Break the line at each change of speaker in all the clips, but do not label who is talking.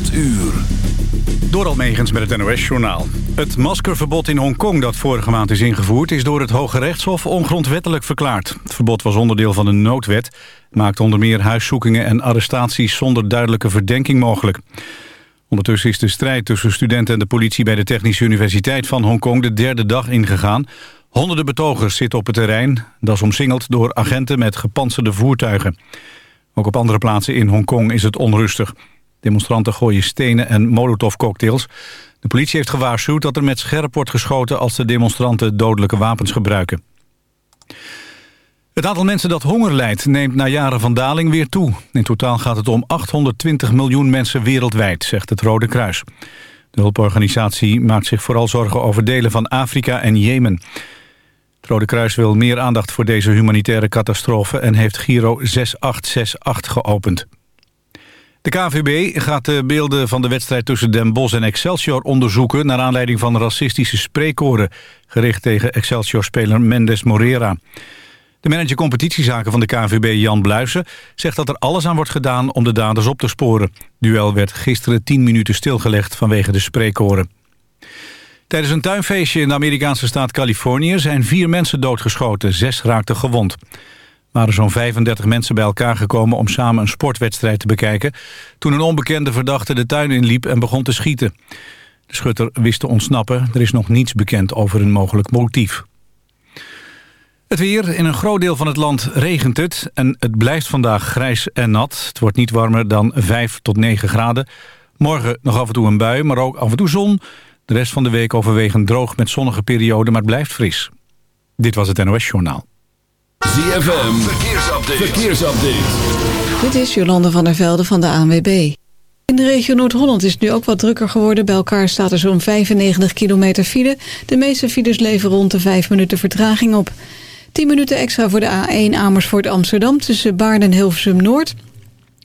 8 uur.
Door Almegens met het NOS-journaal. Het maskerverbod in Hongkong dat vorige maand is ingevoerd... is door het Hoge Rechtshof ongrondwettelijk verklaard. Het verbod was onderdeel van een noodwet. maakt onder meer huiszoekingen en arrestaties... zonder duidelijke verdenking mogelijk. Ondertussen is de strijd tussen studenten en de politie... bij de Technische Universiteit van Hongkong de derde dag ingegaan. Honderden betogers zitten op het terrein. Dat is omsingeld door agenten met gepantserde voertuigen. Ook op andere plaatsen in Hongkong is het onrustig. Demonstranten gooien stenen en molotovcocktails. De politie heeft gewaarschuwd dat er met scherp wordt geschoten... als de demonstranten dodelijke wapens gebruiken. Het aantal mensen dat honger lijdt neemt na jaren van daling weer toe. In totaal gaat het om 820 miljoen mensen wereldwijd, zegt het Rode Kruis. De hulporganisatie maakt zich vooral zorgen over delen van Afrika en Jemen. Het Rode Kruis wil meer aandacht voor deze humanitaire catastrofe... en heeft Giro 6868 geopend. De KVB gaat de beelden van de wedstrijd tussen Den Bosch en Excelsior onderzoeken... naar aanleiding van racistische spreekkoren... gericht tegen Excelsior-speler Mendes Morera. De manager competitiezaken van de KVB Jan Bluisen zegt dat er alles aan wordt gedaan om de daders op te sporen. Duel werd gisteren 10 minuten stilgelegd vanwege de spreekkoren. Tijdens een tuinfeestje in de Amerikaanse staat Californië zijn vier mensen doodgeschoten. Zes raakten gewond. Waren zo'n 35 mensen bij elkaar gekomen om samen een sportwedstrijd te bekijken... toen een onbekende verdachte de tuin inliep en begon te schieten. De schutter wist te ontsnappen. Er is nog niets bekend over een mogelijk motief. Het weer. In een groot deel van het land regent het en het blijft vandaag grijs en nat. Het wordt niet warmer dan 5 tot 9 graden. Morgen nog af en toe een bui, maar ook af en toe zon... De rest van de week overwegend droog met zonnige perioden, maar het blijft fris. Dit was het NOS Journaal.
ZFM, verkeersupdate. verkeersupdate.
Dit is Jolande van der Velde van de ANWB. In de regio Noord-Holland is het nu ook wat drukker geworden. Bij elkaar staat er zo'n 95 kilometer file. De meeste files leveren rond de 5 minuten vertraging op. 10 minuten extra voor de A1 Amersfoort Amsterdam... tussen Baarn en Hilversum Noord...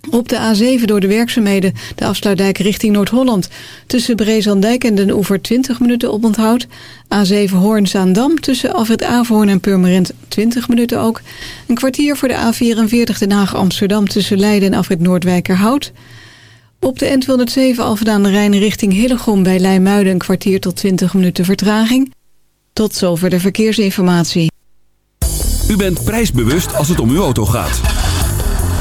Op de A7 door de werkzaamheden de afsluitdijk richting Noord-Holland. Tussen Brezandijk en Den Oever 20 minuten oponthoud. A7 Hoorn-Zaandam tussen Afrit Averhoorn en Purmerend 20 minuten ook. Een kwartier voor de A44 Den Haag-Amsterdam tussen Leiden en Afrit Noordwijkerhout. Op de N207 Alphen de Rijn richting Hillegom bij Leimuiden een kwartier tot 20 minuten vertraging. Tot zover de verkeersinformatie.
U bent prijsbewust als het om uw auto gaat.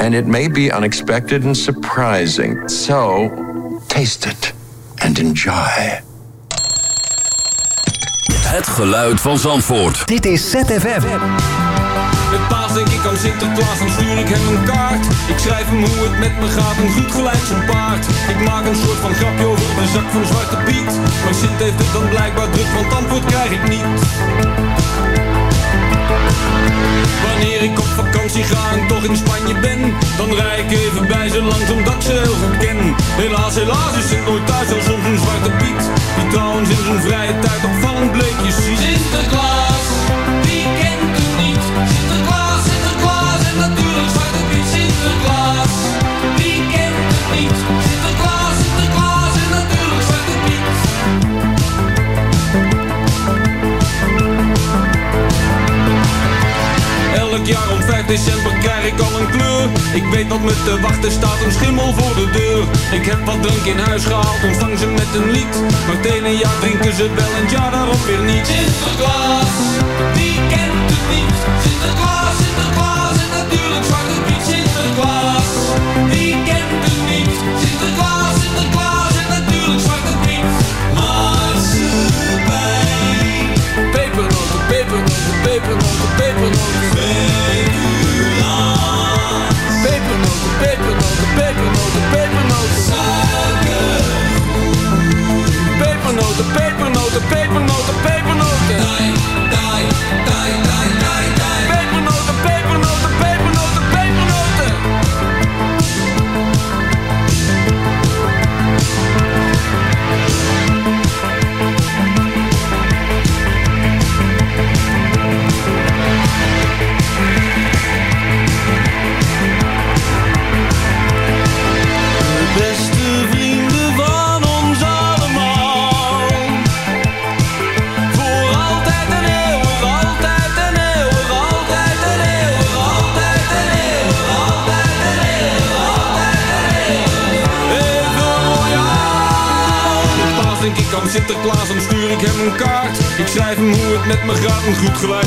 and it may be unexpected and surprising. So, taste it and enjoy.
Het geluid van Zandvoort.
Dit is ZFM.
Met paas denk ik aan Sinterklaas, dan stuur ik hem een kaart Ik schrijf hem hoe het met me gaat, een goed gelijk zo'n paard Ik maak een soort van grapje over mijn zak van Zwarte Piet Maar Sint heeft het dan blijkbaar druk, want antwoord krijg ik niet Wanneer ik op vakantie ga en toch in Spanje ben Dan rij ik even bij ze langs omdat ik ze heel goed ken Helaas, helaas is het nooit thuis als soms een Zwarte Piet Die trouwens in zijn vrije tijd opvallend bleekjes ziet Sinterklaas, wie kent het niet? Sinterklaas, Sinterklaas en natuurlijk Zwarte Piet Sinterklaas, wie kent het niet? jaar om 5 december krijg ik al een kleur. Ik weet wat me te wachten staat, een schimmel voor de deur. Ik heb wat drank in huis gehaald, ontvang ze met een lied. Meteen een jaar drinken ze wel een jaar daarop weer niet. Sinterklaas, die kent het niet? Sinterklaas, Sinterklaas en natuurlijk Zwarte Piet. Sinterklaas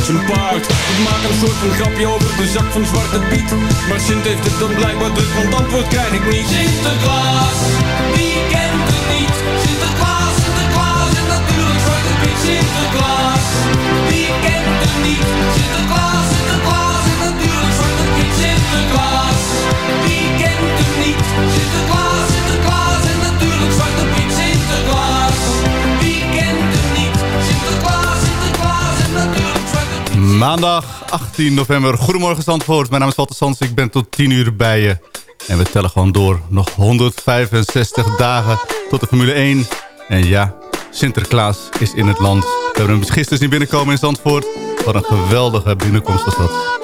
zijn paard. Ik maak een soort van grapje over de zak van Zwarte Piet. Maar Sint heeft
dag 18 november. Goedemorgen Zandvoort. Mijn naam is Walter Sands. Ik ben tot 10 uur bij je. En we tellen gewoon door. Nog 165 dagen tot de Formule 1. En ja, Sinterklaas is in het land. We hebben hem gisteren zien binnenkomen in Zandvoort. Wat een geweldige binnenkomst was dat.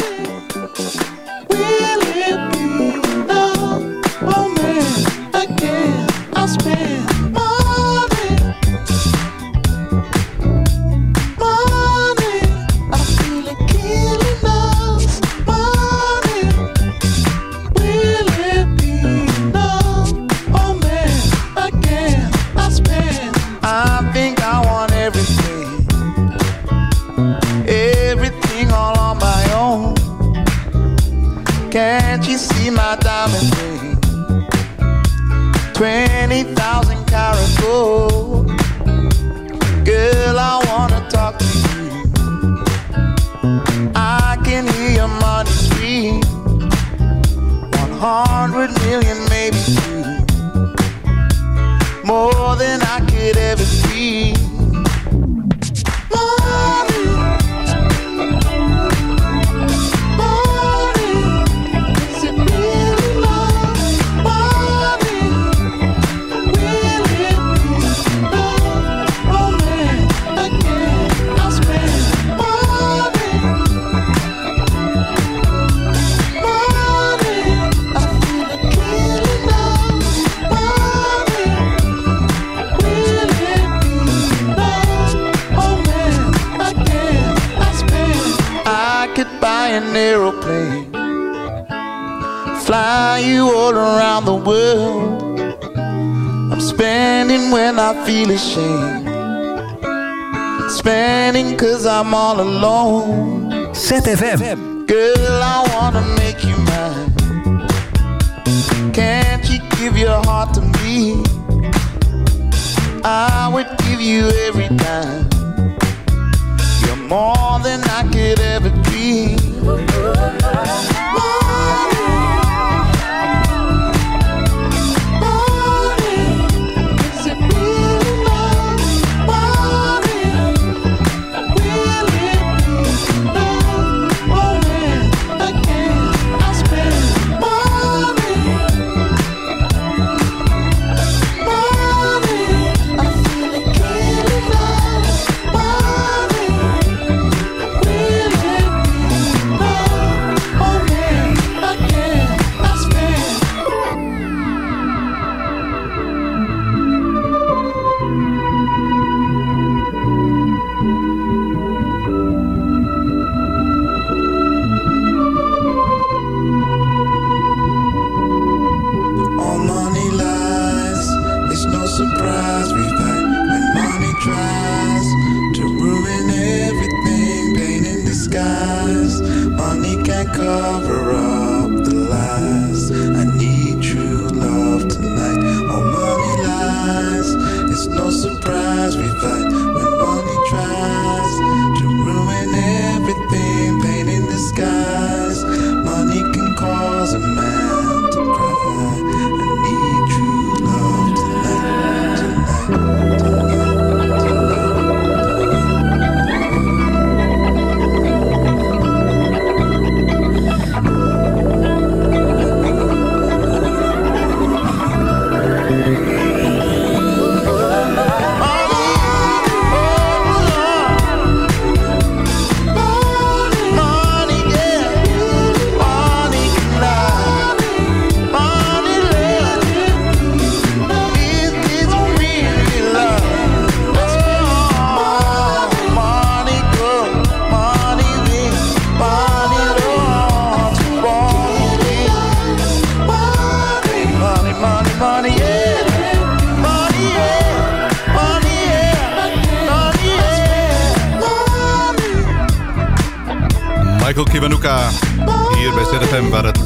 Hier bij ZFM waar het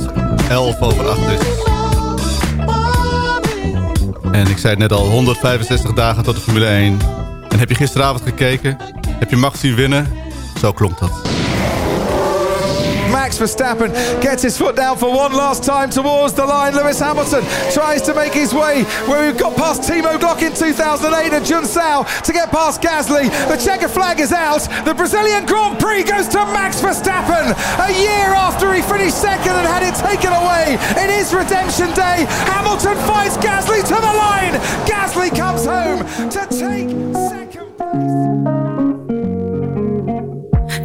11 over 8 is. En ik zei het net al, 165 dagen tot de Formule 1. En heb je gisteravond gekeken? Heb je Max zien winnen? Zo klonk dat.
Verstappen gets his foot down for one last time towards the line. Lewis Hamilton tries to make his way where we've got past Timo Glock in 2008 and Jun Sao to get past Gasly. The checker flag is out. The Brazilian Grand Prix goes to Max Verstappen. A year after he finished second and had it taken away in his redemption day, Hamilton fights Gasly to the line. Gasly comes home to take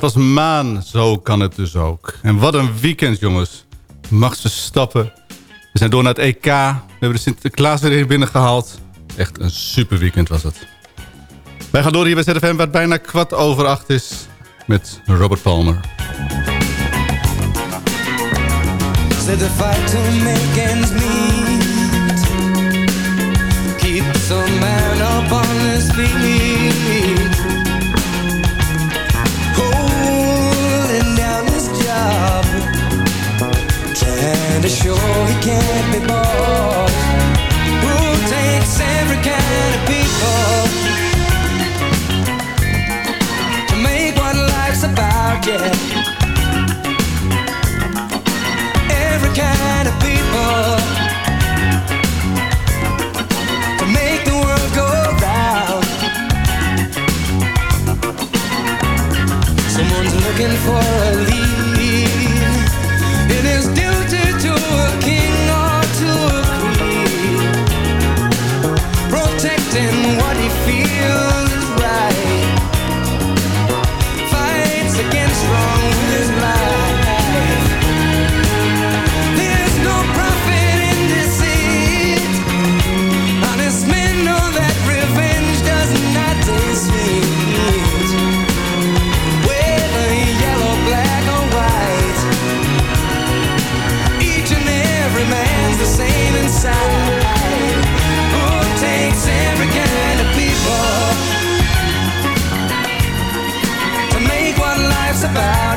Dat was Maan. Zo kan het dus ook. En wat een weekend, jongens. Max Verstappen. We zijn door naar het EK. We hebben de Sinterklaas weer binnengehaald. Echt een super weekend was het. Wij gaan door hier bij ZFM, waar het bijna kwart over acht is. Met Robert Palmer.
The fight to make ends meet man up on his sure he can't be bought. Who takes every kind of people to make what life's about? Yeah, every kind of people to make the world go round. Someone's looking for a lead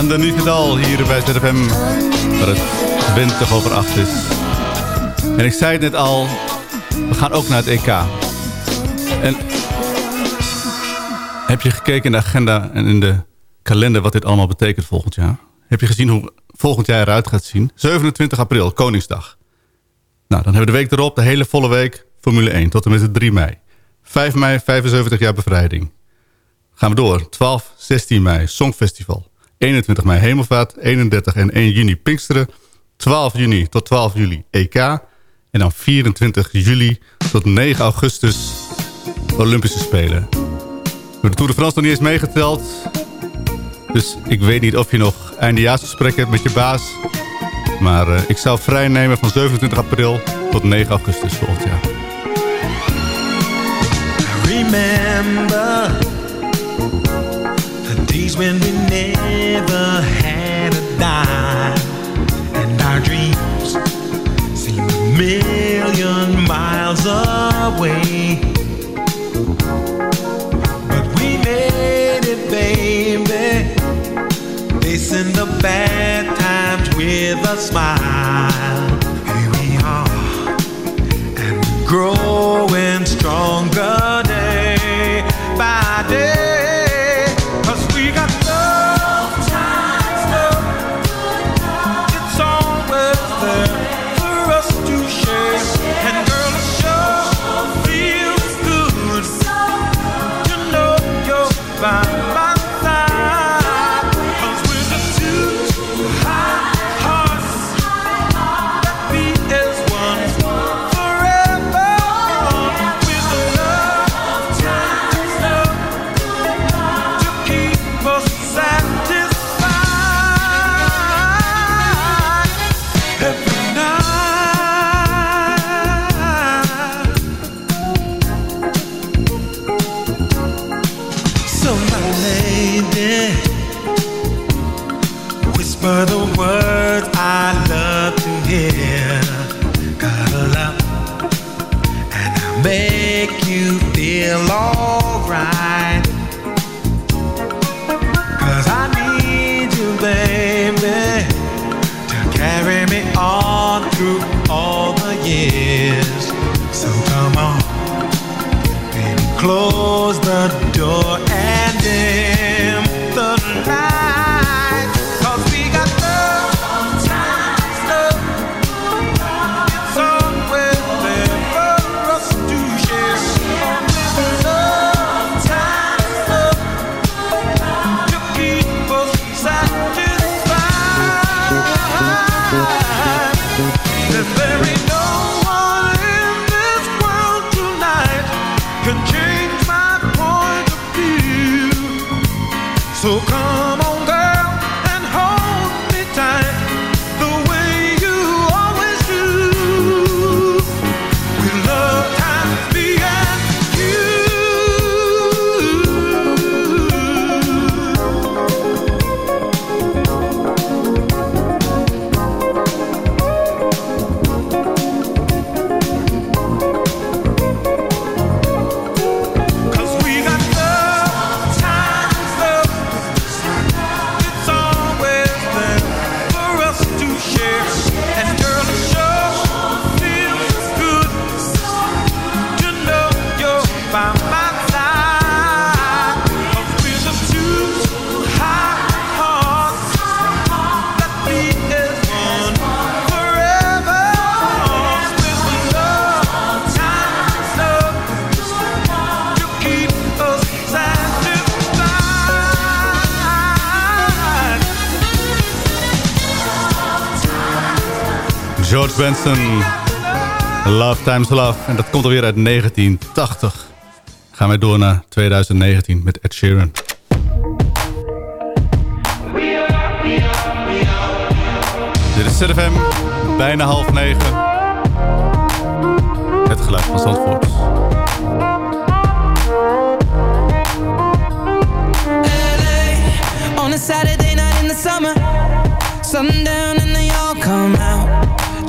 Underneath it all
hier bij ZFM. Waar het 20 over 8 is. En ik zei het net al. We gaan ook naar het EK. En heb je gekeken in de agenda en in de kalender wat dit allemaal betekent volgend jaar? Heb je gezien hoe volgend jaar eruit gaat zien? 27 april, Koningsdag. Nou, dan hebben we de week erop, de hele volle week, Formule 1 tot en met de 3 mei. 5 mei, 75 jaar bevrijding. Gaan we door. 12, 16 mei, Songfestival. 21 mei, Hemelvaart. 31 en 1 juni, Pinksteren. 12 juni tot 12 juli, EK. En dan 24 juli tot 9 augustus, Olympische Spelen. De Tour de France nog niet eens meegeteld. Dus ik weet niet of je nog eindejaarsgesprekken hebt met je baas. Maar eh, ik zou vrij nemen van 27 april tot 9 augustus volgend jaar.
Remember days when we never had a dime, and our dreams seemed a million miles away. But we made it, baby, facing the bad times with a smile. Here we are And growing stronger close the door
Benson. Love Times Love. En dat komt alweer uit 1980. Gaan wij door naar 2019 met Ed Sheeran. Dit is ZFM, bijna half negen. Het geluid van Zandvoort.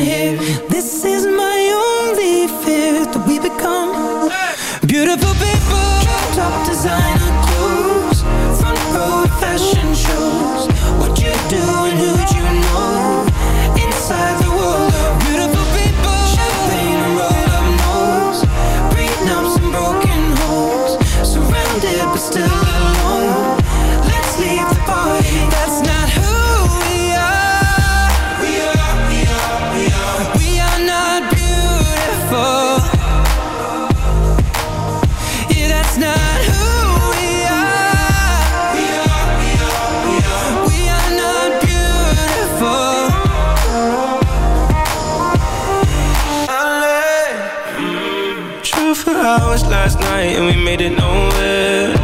here. This is my night and we made it nowhere.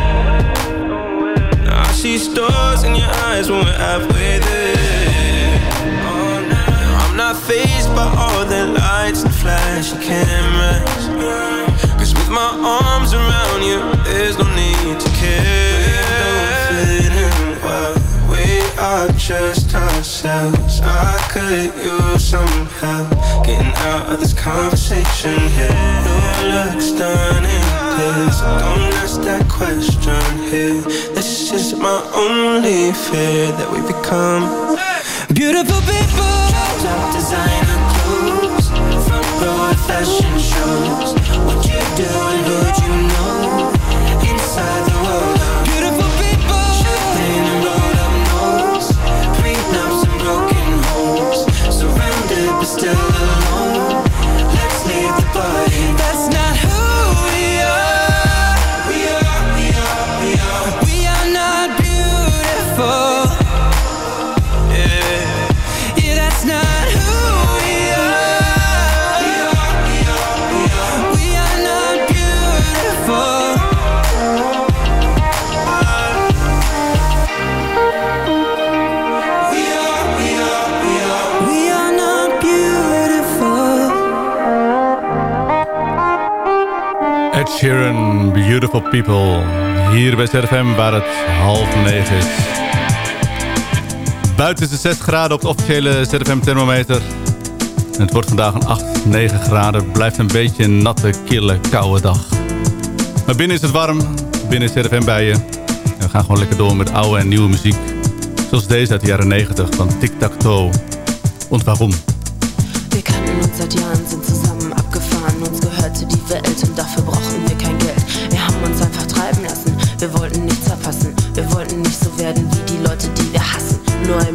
Now I see stars in your eyes when we're halfway there. Oh, now I'm not phased by all the lights and flashing cameras. Cause with my arms around you, there's no need to care. We Don't fit in well. We are just ourselves. I could use some help getting out of this conversation here. You look stunning, please. Don't ask that question here. This is my only fear that we become beautiful people. Top designer clothes, front row fashion shows. What you do and who'd you know? Inside the world Beautiful People.
Hier bij ZFM waar het half negen is. Buiten is het 6 graden op de officiële ZFM thermometer. Het wordt vandaag een 8, 9 graden. Blijft een beetje een natte, kille, koude dag. Maar binnen is het warm. Binnen is ZFM bij je. We gaan gewoon lekker door met oude en nieuwe muziek. Zoals deze uit de jaren 90 van Tic Tac Toe. Und warum?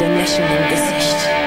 Dem Lächeln
im.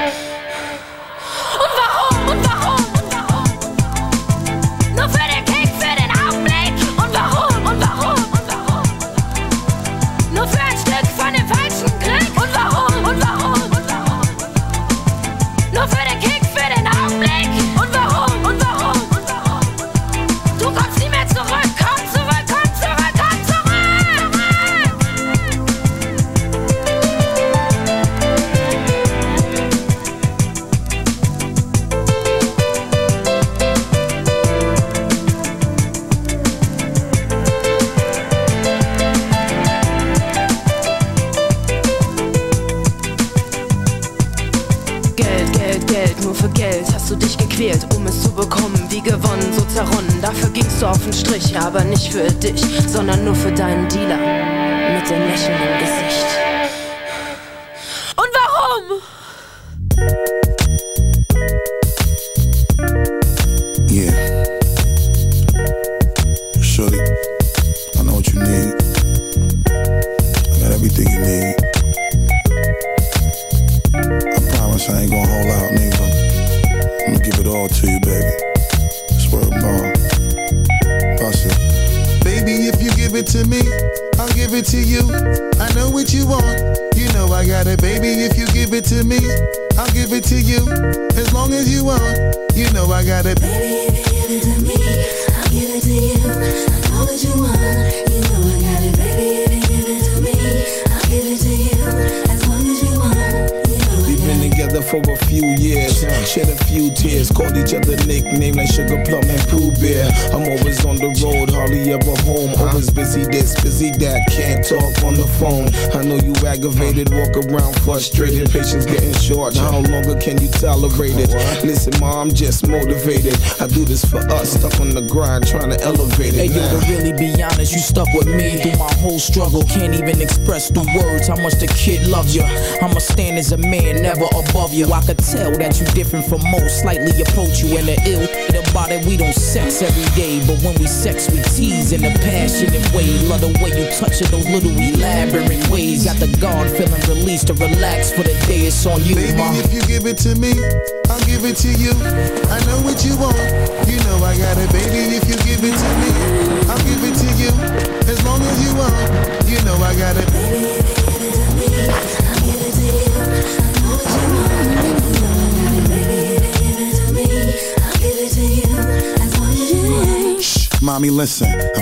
You aggravated, walk around frustrated, patience getting short. How longer can you tolerate it? Listen, ma, I'm just motivated. I do this for us, stuck on the grind, trying to elevate it.
Hey, yo, to really be honest, you stuck with me through my whole struggle. Can't even express through words how much the kid loves you. I'ma stand as a man, never above you. I could tell that you different from most, slightly approach you. And the ill about it, we don't sex every day. But when we sex, we tease in a passionate way. Love the way you touch it, those little elaborate ways. Got the guard feeling released to relax for the day. It's on you,
Baby,
ma.
if you give it to me, I'll give it to you. I know what you want. You know I got it, baby. If you give it to me, I'll give it to you. As long as you want, you know I got it. Baby, if you give it to me,
mommy, listen. I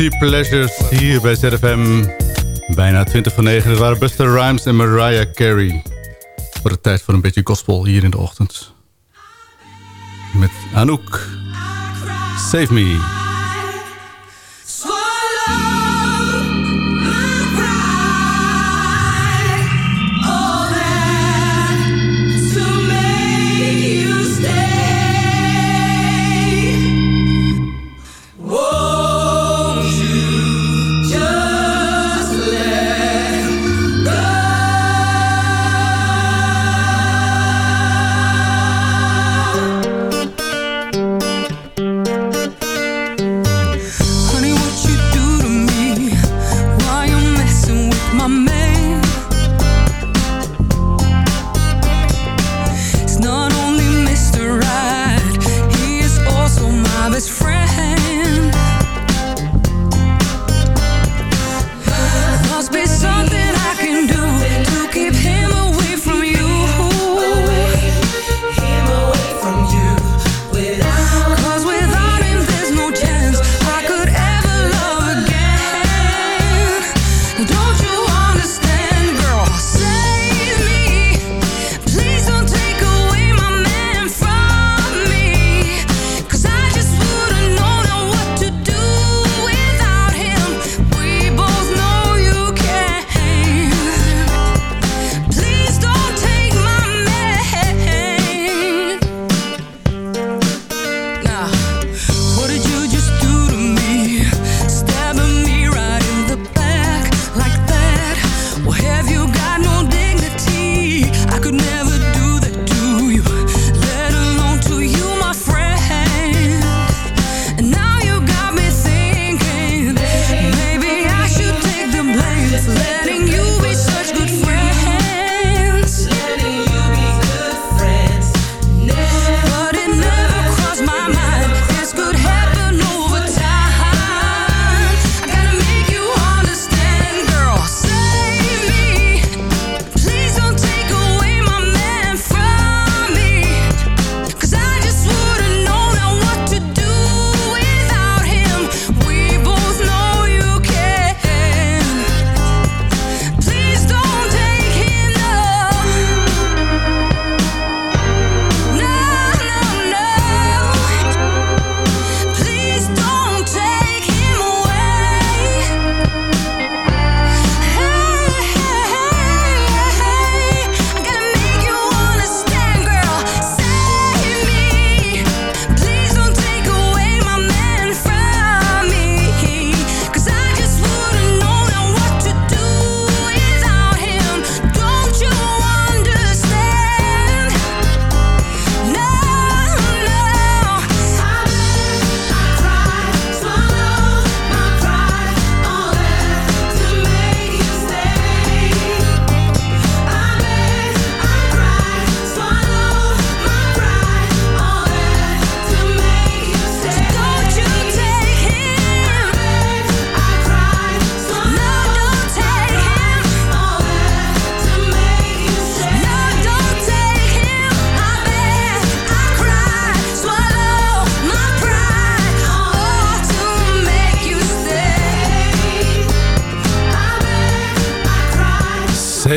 Guilty Pleasures hier bij ZFM. Bijna 20 van 9. Het waren Buster Rhymes en Mariah Carey. Voor de tijd voor een beetje gospel hier in de ochtend. Met Anouk. Save me.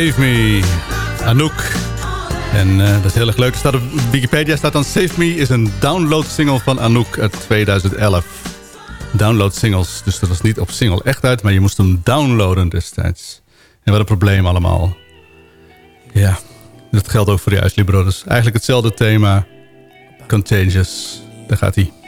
Save Me,
Anouk. En eh, dat is heel erg leuk. Staat op Wikipedia staat dan Save Me is een download single van Anouk uit 2011. Download singles, dus dat was niet op single echt uit, maar je moest hem downloaden destijds. En wat een probleem allemaal. Ja, dat geldt ook voor de Libro. Eigenlijk hetzelfde thema. Contagious, daar gaat hij.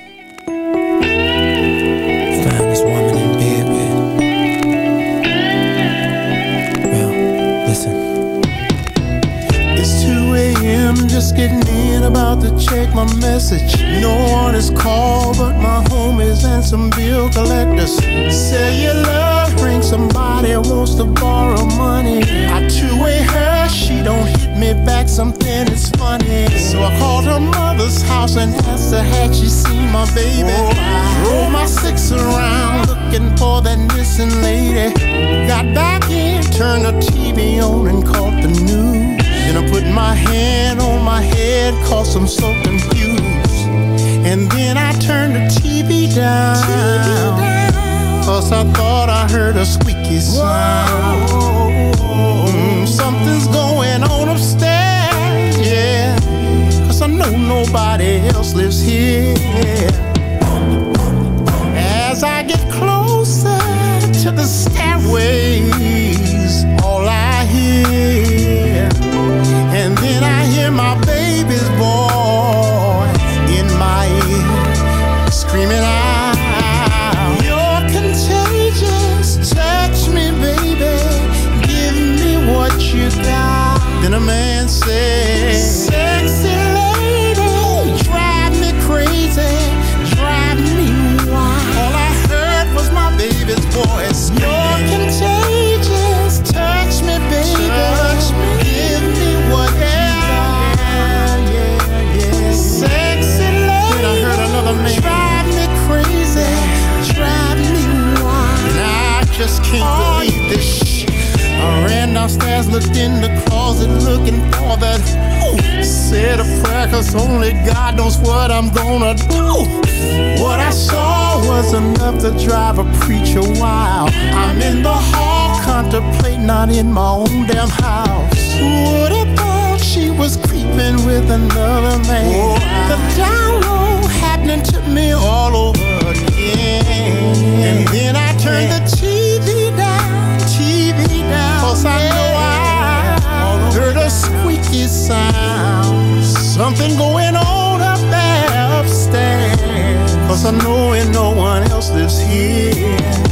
Just getting in about to check my message. No one is called, but my homies and some bill collectors. Say your love ring, somebody wants to borrow money. I two-way her, she don't hit me back, something is funny. So I called her mother's house and asked her had she seen my baby. Drove my six around looking for that missing lady. Got back in, turned the TV on and caught the news. Then I put my hand on my head, cause I'm so confused. And then I turned the TV down. Cause I thought I heard a squeaky sound. Mm, something's going on upstairs, yeah. Cause I know nobody else lives here. As I get closer to the stairways, all I in my looked in the closet, looking for that. Ooh, said a prayer, cause only God knows what I'm gonna do. What I saw was enough to drive a preacher wild. I'm in the hall, contemplating, not in my own damn house. Have thought she was creeping with another man. The download happening to me all over again. And then I turned the TV sound. Something going on up there upstairs. Cause I know ain't no one else lives here.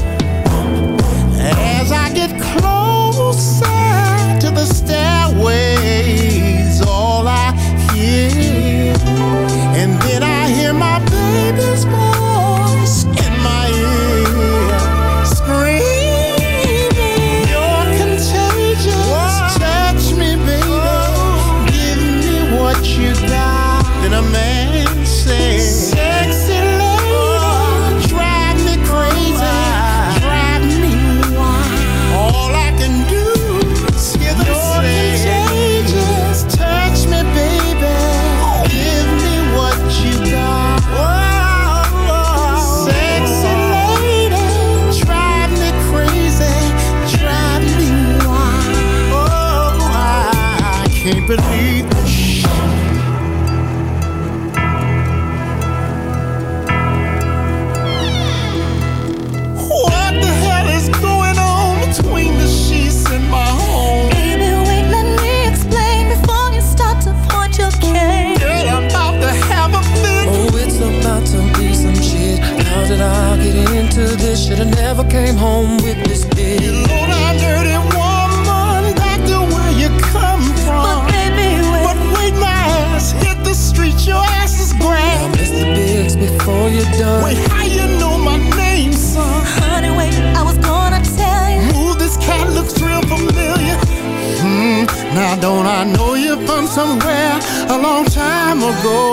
Ago?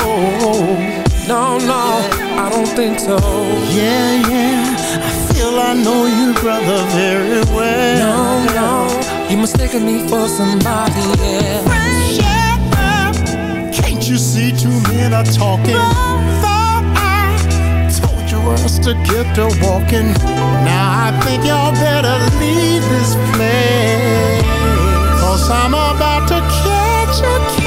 No, no, I don't think so.
Yeah, yeah, I feel I know you, brother, very well.
No, no, you mistaken me for somebody.
Shut up! Can't you see two men are talking? Thought I told you us to get to walking. Now I think y'all better leave this place. Cause I'm about to catch a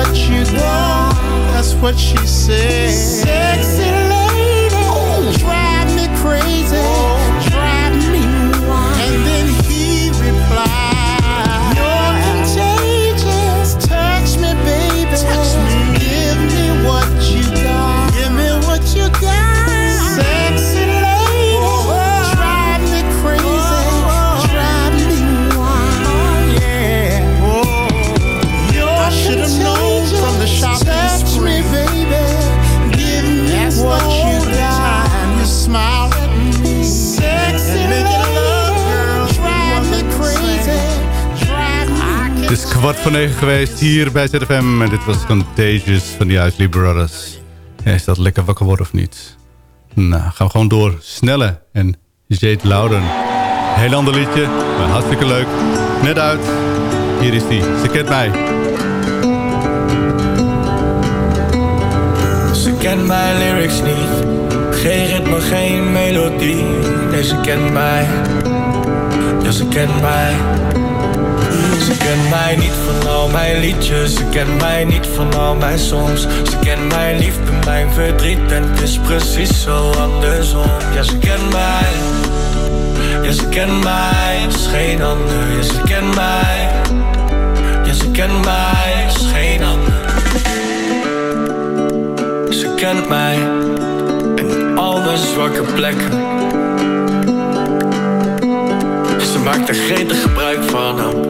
what you got. That's what she said. Sexy lady. Drive me crazy.
Kwart voor negen geweest hier bij ZFM. En dit was Contagious van de Isley Brothers. Is dat lekker wakker worden of niet? Nou, gaan we gewoon door. Snelle en Jade Louden. Heel ander liedje, maar hartstikke leuk. Net uit. Hier is die. Ze kent mij.
Ze kent mijn lyrics niet. Geen ritme, geen melodie. Nee, ze kent mij. Ja, ze kent mij. Ze kent mij niet van al mijn liedjes. Ze kent mij niet van al mijn songs. Ze kent mijn liefde, mijn verdriet. En het is precies zo andersom. Ja, ze kent mij. Ja, ze kent mij. Is geen ander. Ja, ze kent mij. Ja, ze kent mij. Is geen ander. Ze kent mij. En al mijn zwakke plekken. Ze maakt er gretig gebruik van hem.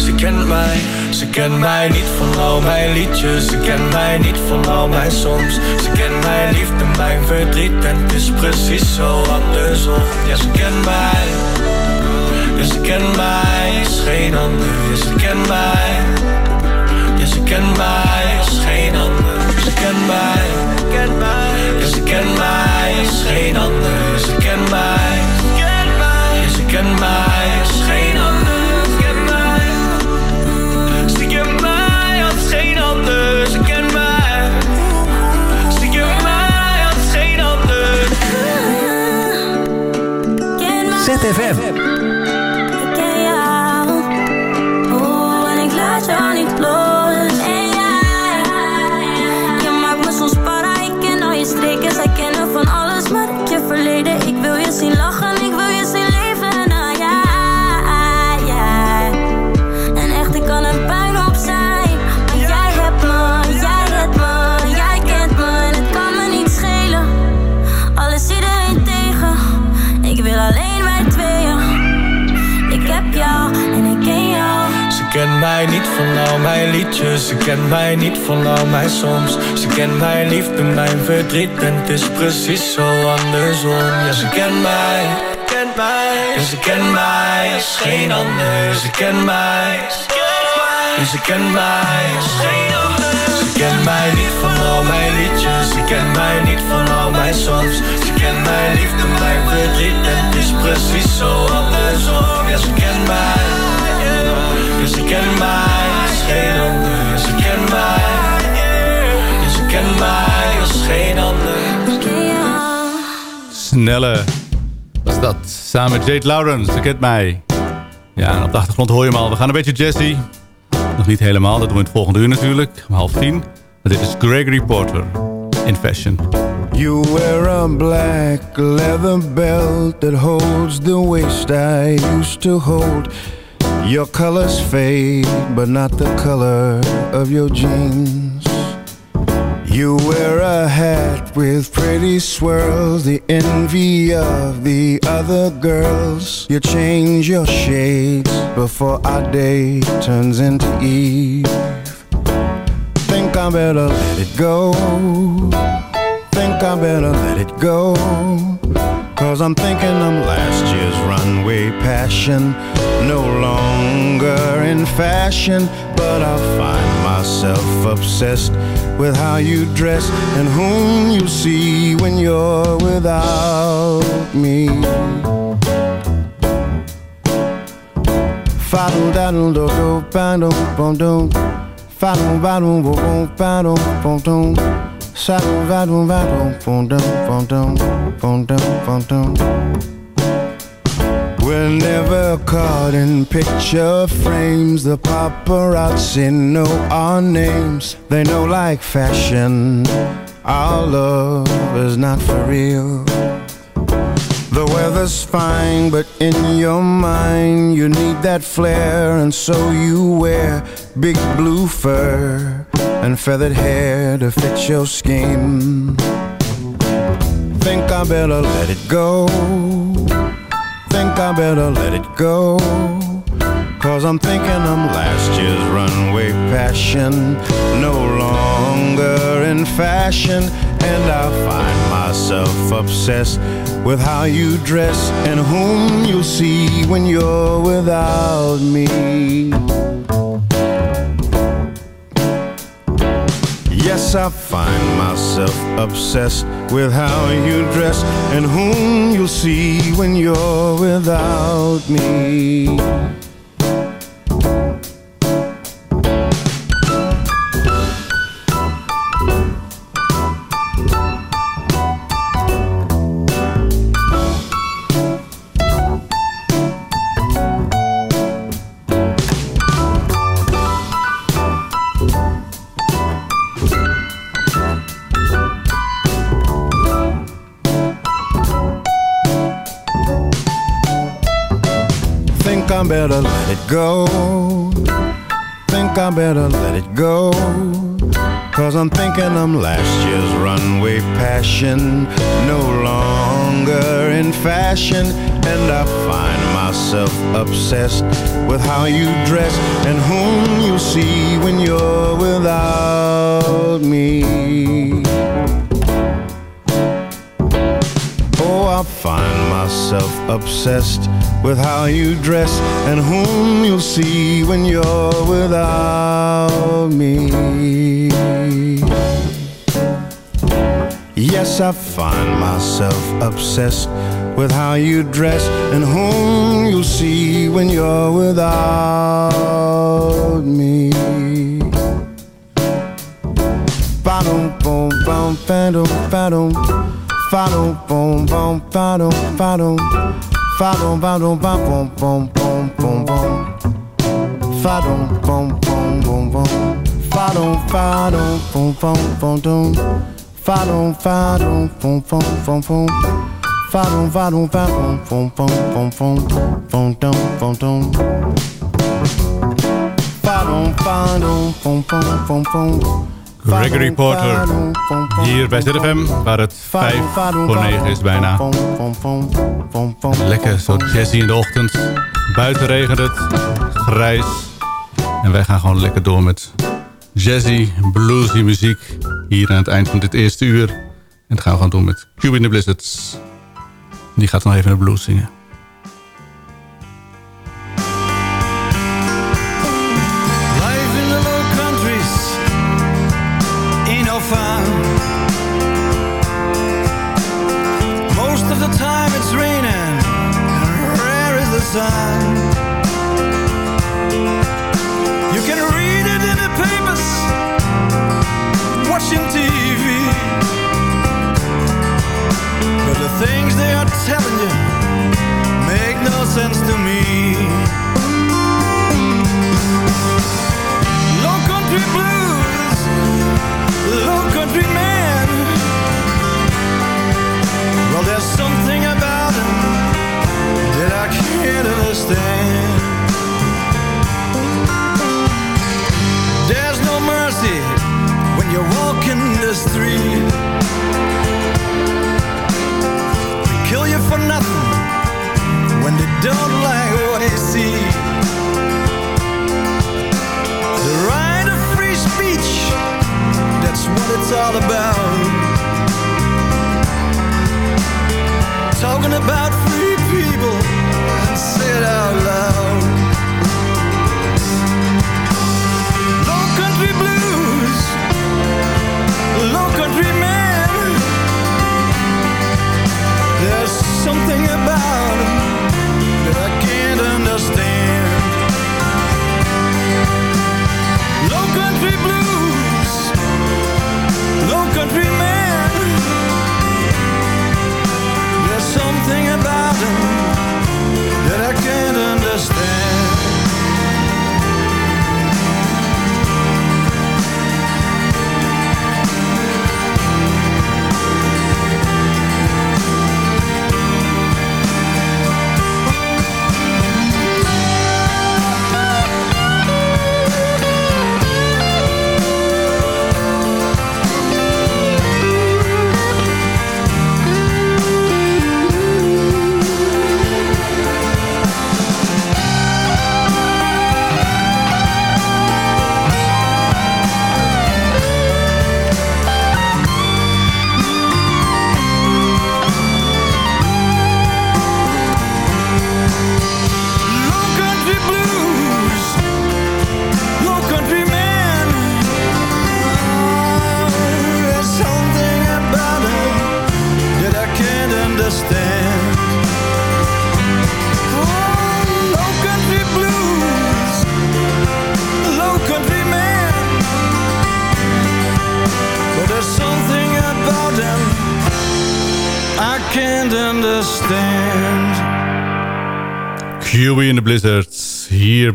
ze kent mij, ze kent mij niet van al mijn liedjes. Ze kent mij niet van al mijn songs. Ze kent mijn liefde, mijn verdriet en het is precies zo andersom. Ja, ze kent mij, ja, ze kent mij, is geen ander. Ja, ze kent mij, ja, ze kent mij, is geen ander. Ze kent mij, mij, ja, ze kent mij, is geen ander. Ze mij, kent mij, ja, ze kent mij, FM. Mij
niet van
al mijn liedjes. Ze kent mij niet van al mijn songs. Ze kent mijn liefde, mijn verdriet. En het is precies zo andersom. Ja, ze kent mij. Kent mij. Ja, ze kent mij als geen ander. Ze kent mij. Ja, ze kent mij als geen ander. Ze kent mij niet van al mijn liedjes. Ze kent mij niet van al mijn songs. Ze kent mijn liefde, mijn verdriet. En het is precies zo andersom. Ja, ze kent mij. Ja, ze kent mij als geen ander. Ja, ze kent mij. Ja, ze kent mij als geen ander.
Snelle was dat. Samen met Jade Lauren. Ze kent mij. Ja, en op de achtergrond hoor je hem al. We gaan een beetje jazzy. Nog niet helemaal. Dat doen we in het volgende uur natuurlijk. Om half tien. Maar dit is Gregory Porter. In Fashion.
You wear a black leather belt that holds the waist I used to hold. Your colors fade, but not the color of your jeans. You wear a hat with pretty swirls, the envy of the other girls. You change your shades before our day turns into eve. Think I better let it go. Think I better let it go. Cause I'm thinking I'm last year's runway passion. No longer in fashion, but I find myself obsessed with how you dress and whom you see when you're without me. Faddle daddle Saddle, rattle, rattle, boom, dum, boom, dum, boom, dum, boom, dum. We're never caught in picture frames. The paparazzi know our names. They know like fashion. Our love is not for real. The weather's fine, but in your mind you need that flair, and so you wear big blue fur and feathered hair to fit your scheme. Think I better let it go. Think I better let it go. Cause I'm thinking I'm last year's runway passion, no longer in fashion. And I find myself obsessed with how you dress and whom you'll see when you're without me. Yes, I find myself obsessed with how you dress and whom you'll see when you're without me. Better let it go. Think I better let it go. Cause I'm thinking I'm last year's runway passion, no longer in fashion. And I find myself obsessed with how you dress and whom you see when you're without me. Oh, I find myself obsessed with how you dress and whom you'll see when you're without me. Yes, I find myself obsessed with how you dress and whom you'll see when you're without me. Ba-dum, boom, bum, ba-dum, ba-dum. Fa-dum, boom, bum, ba-dum, bum, bum, bum, bum. Fa-dum, fa-dum, bum, bum, bum, dum. Fa-dum, fa-dum, bum, bum, bum, bum. Fa-dum, fa-dum, ba-bum, bum, bum, bum, bum. Bum, dum, bum, dum. Fa-dum, fa-dum, bum, bum, bum, bum.
Gregory Porter, hier bij ZFM, waar het 5 voor 9 is bijna. Lekker, zo jazzy in de ochtend. Buiten regent het, grijs. En wij gaan gewoon lekker door met jazzy, bluesy muziek. Hier aan het eind van dit eerste uur. En dat gaan we gewoon doen met Cube in the Blizzards. Die gaat dan even de blues zingen.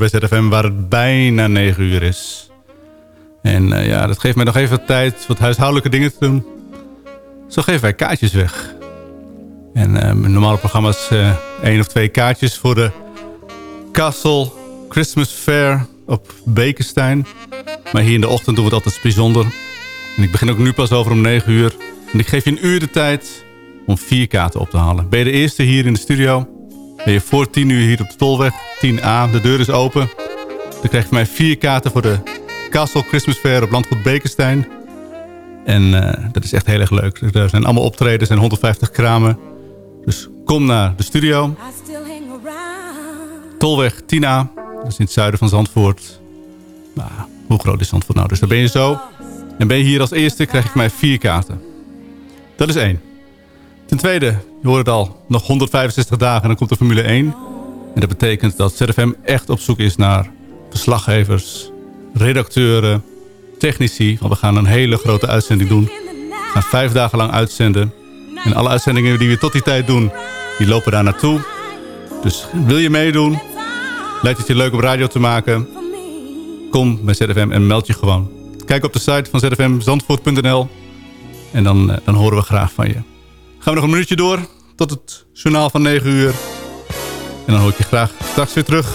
Bij ZFM waar het bijna 9 uur is. En eh, ja, dat geeft mij nog even tijd wat huishoudelijke dingen te doen. Zo geven wij kaartjes weg. En mijn normale programma's eh één of twee kaartjes voor de Castle Christmas Fair op Bekenstein. Maar hier in de ochtend doen we het altijd bijzonder. En ik begin ook nu pas over om 9 uur. En ik geef je een uur de tijd om vier kaarten op te halen. Ben je de eerste hier in de studio? Ben je voor 10 uur hier op de Tolweg, 10A, de deur is open. Dan krijg je mij vier kaarten voor de Castle Christmas Fair op Landgoed Bekenstein. En eh, dat is echt heel erg leuk. Er zijn allemaal optredens, zijn 150 kramen. Dus kom naar de studio. Tolweg 10A, dat is in het zuiden van Zandvoort. Nou, hoe groot is Zandvoort nou? Dus daar ben je zo. En ben je hier als eerste, krijg van mij vier kaarten. Dat is één. Ten tweede, je hoort het al, nog 165 dagen en dan komt de Formule 1. En dat betekent dat ZFM echt op zoek is naar verslaggevers, redacteuren, technici. Want we gaan een hele grote uitzending doen. We gaan vijf dagen lang uitzenden. En alle uitzendingen die we tot die tijd doen, die lopen daar naartoe. Dus wil je meedoen? Lijkt het je leuk om radio te maken? Kom bij ZFM en meld je gewoon. Kijk op de site van zfmzandvoort.nl en dan, eh, dan horen we graag van je. Gaan we nog een minuutje door tot het journaal van 9 uur. En dan hoor ik je graag straks weer terug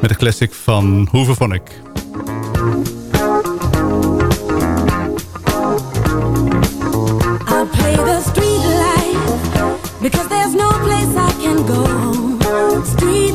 met de classic van Hoeve van ik.
Because there's no place I can go. Street